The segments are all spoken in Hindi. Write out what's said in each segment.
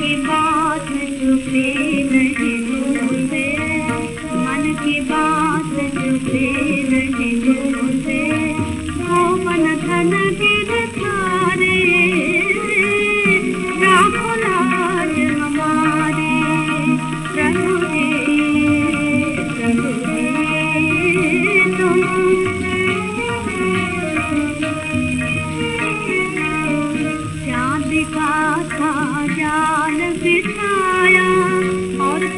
की बात छुपे नहीं मन की बात छुपे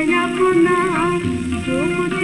अपना जो कुछ